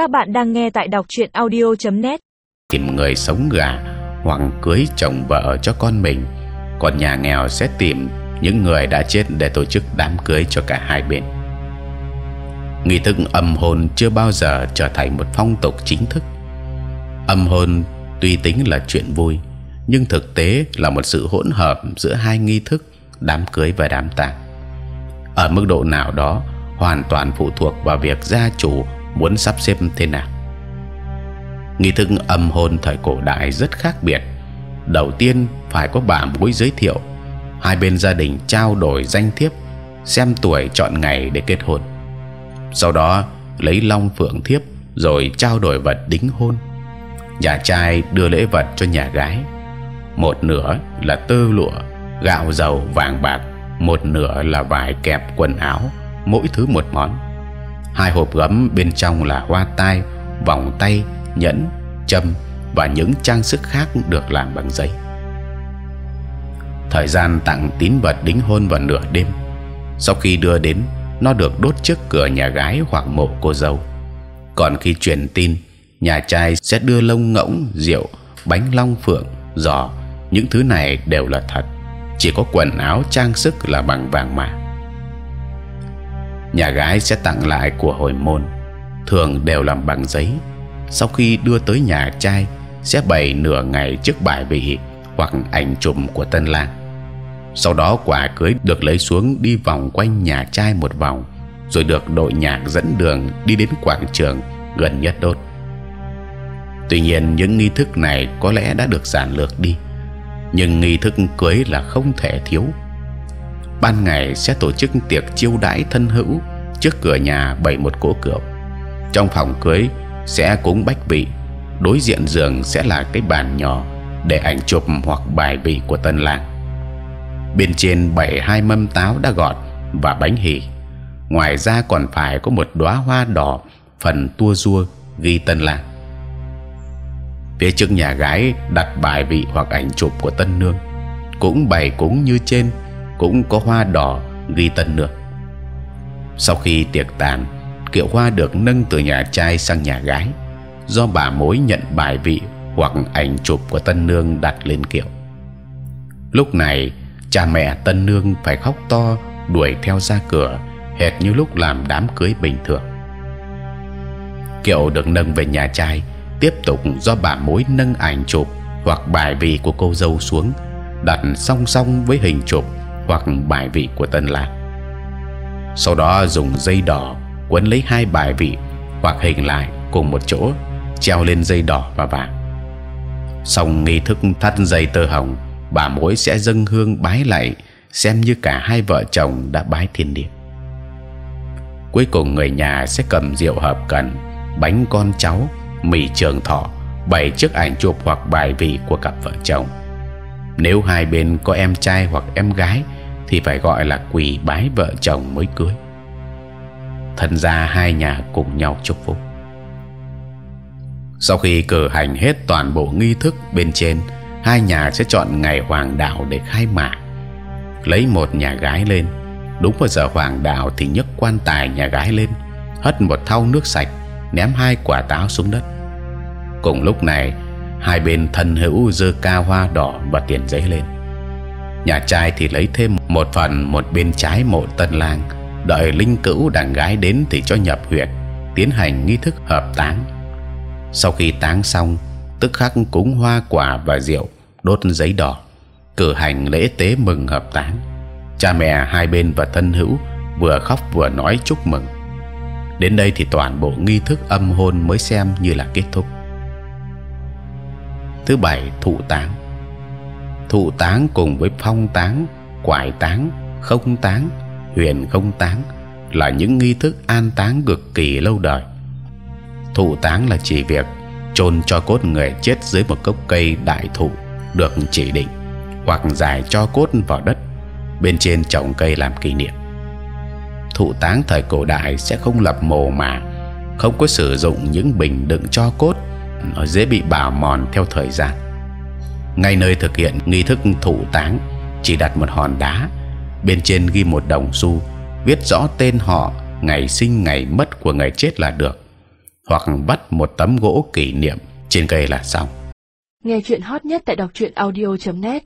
Các bạn đang nghe tại đọc truyện audio.net. tìm người sống gà hoặc cưới chồng vợ cho con mình, còn nhà nghèo sẽ tìm những người đã chết để tổ chức đám cưới cho cả hai bên. Nghi thức âm hôn chưa bao giờ trở thành một phong tục chính thức. Âm hôn tuy tính là chuyện vui, nhưng thực tế là một sự hỗn hợp giữa hai nghi thức, đám cưới và đám tang. Ở mức độ nào đó, hoàn toàn phụ thuộc vào việc gia chủ muốn sắp xếp thế nào? Nghi thức âm hôn thời cổ đại rất khác biệt. Đầu tiên phải có bà mối giới thiệu. Hai bên gia đình trao đổi danh thiếp, xem tuổi chọn ngày để kết hôn. Sau đó lấy long phượng thiếp rồi trao đổi vật đính hôn. Nhà trai đưa lễ vật cho nhà gái. Một nửa là tơ lụa, gạo dầu vàng bạc, một nửa là vải kẹp quần áo, mỗi thứ một món hai hộp gấm bên trong là hoa tai, vòng tay, nhẫn, châm và những trang sức khác được làm bằng giấy. Thời gian tặng tín vật đính hôn vào nửa đêm. Sau khi đưa đến, nó được đốt trước cửa nhà gái hoặc mộ cô dâu. Còn khi truyền tin, nhà trai sẽ đưa lông ngỗng, rượu, bánh long phượng, giò, những thứ này đều là thật. Chỉ có quần áo trang sức là bằng vàng mã nhà gái sẽ tặng lại của hồi môn. Thường đều làm bằng giấy. Sau khi đưa tới nhà trai, sẽ bày nửa ngày trước bài vị hoặc ảnh chụp của tân lang. Sau đó quả cưới được lấy xuống đi vòng quanh nhà trai một vòng, rồi được đội nhạc dẫn đường đi đến quảng trường gần nhất đốt. Tuy nhiên, những nghi thức này có lẽ đã được giản lược đi, nhưng nghi thức cưới là không thể thiếu ban ngày sẽ tổ chức tiệc chiêu đãi thân hữu, trước cửa nhà bày một cỗ cửu trong phòng cưới sẽ cúng bách vị, đối diện giường sẽ là cái bàn nhỏ để ảnh chụp hoặc bài vị của tân lang bên trên bày hai mâm táo đã gọt và bánh hì. Ngoài ra còn phải có một đóa hoa đỏ, phần tua rua ghi tân lang phía trước nhà gái đặt bài vị hoặc ảnh chụp của tân nương, cũng bày cúng như trên cũng có hoa đỏ ghi tân nương. Sau khi tiệc tàn, kiệu hoa được nâng từ nhà trai sang nhà gái. Do bà mối nhận bài vị hoặc ảnh chụp của tân nương đặt lên kiệu. Lúc này, cha mẹ tân nương phải khóc to, đuổi theo ra cửa, hệt như lúc làm đám cưới bình thường. Kiệu được nâng về nhà trai, tiếp tục do bà mối nâng ảnh chụp hoặc bài vị của cô dâu xuống, đặt song song với hình chụp hoặc bài vị của tân lạc. sau đó dùng dây đỏ quấn lấy hai bài vị hoặc hình lại cùng một chỗ, treo lên dây đỏ và vàng. Xong nghi thức thắt dây tơ hồng, bà mối sẽ dâng hương bái lạy xem như cả hai vợ chồng đã bái thiên địa. Cuối cùng người nhà sẽ cầm rượu hợp cần, bánh con cháu, mì trường thọ, bày chiếc ảnh chụp hoặc bài vị của cặp vợ chồng nếu hai bên có em trai hoặc em gái, thì phải gọi là quỳ bái vợ chồng mới cưới. Thân gia hai nhà cùng nhau chúc phúc. Sau khi cử hành hết toàn bộ nghi thức bên trên, hai nhà sẽ chọn ngày hoàng đạo để khai mạc. Lấy một nhà gái lên. Đúng vào giờ hoàng đạo thì nhấc quan tài nhà gái lên, hất một thau nước sạch, ném hai quả táo xuống đất. Cùng lúc này hai bên thân hữu dơ ca hoa đỏ và tiền giấy lên. Nhà trai thì lấy thêm một phần một bên trái mộ tân lang, đợi linh cữu đàn gái đến thì cho nhập huyệt tiến hành nghi thức hợp táng. Sau khi táng xong, tức khắc cúng hoa quả và rượu, đốt giấy đỏ, cử hành lễ tế mừng hợp táng. Cha mẹ hai bên và thân hữu vừa khóc vừa nói chúc mừng. Đến đây thì toàn bộ nghi thức âm hôn mới xem như là kết thúc thứ bảy thụ táng. Thụ táng cùng với phong táng, quải táng, không táng, huyền không táng là những nghi thức an táng cực kỳ lâu đời. Thụ táng là chỉ việc chôn cho cốt người chết dưới một gốc cây đại thụ được chỉ định hoặc giải cho cốt vào đất bên trên trồng cây làm kỷ niệm. Thụ táng thời cổ đại sẽ không lập mồ mà, không có sử dụng những bình đựng cho cốt nó dễ bị bào mòn theo thời gian ngay nơi thực hiện nghi thức thụ táng, chỉ đặt một hòn đá, bên trên ghi một đồng xu, viết rõ tên họ, ngày sinh, ngày mất của người chết là được, hoặc bắt một tấm gỗ kỷ niệm, trên cây là xong. Nghe chuyện hot nhất tại đọc truyện audio.net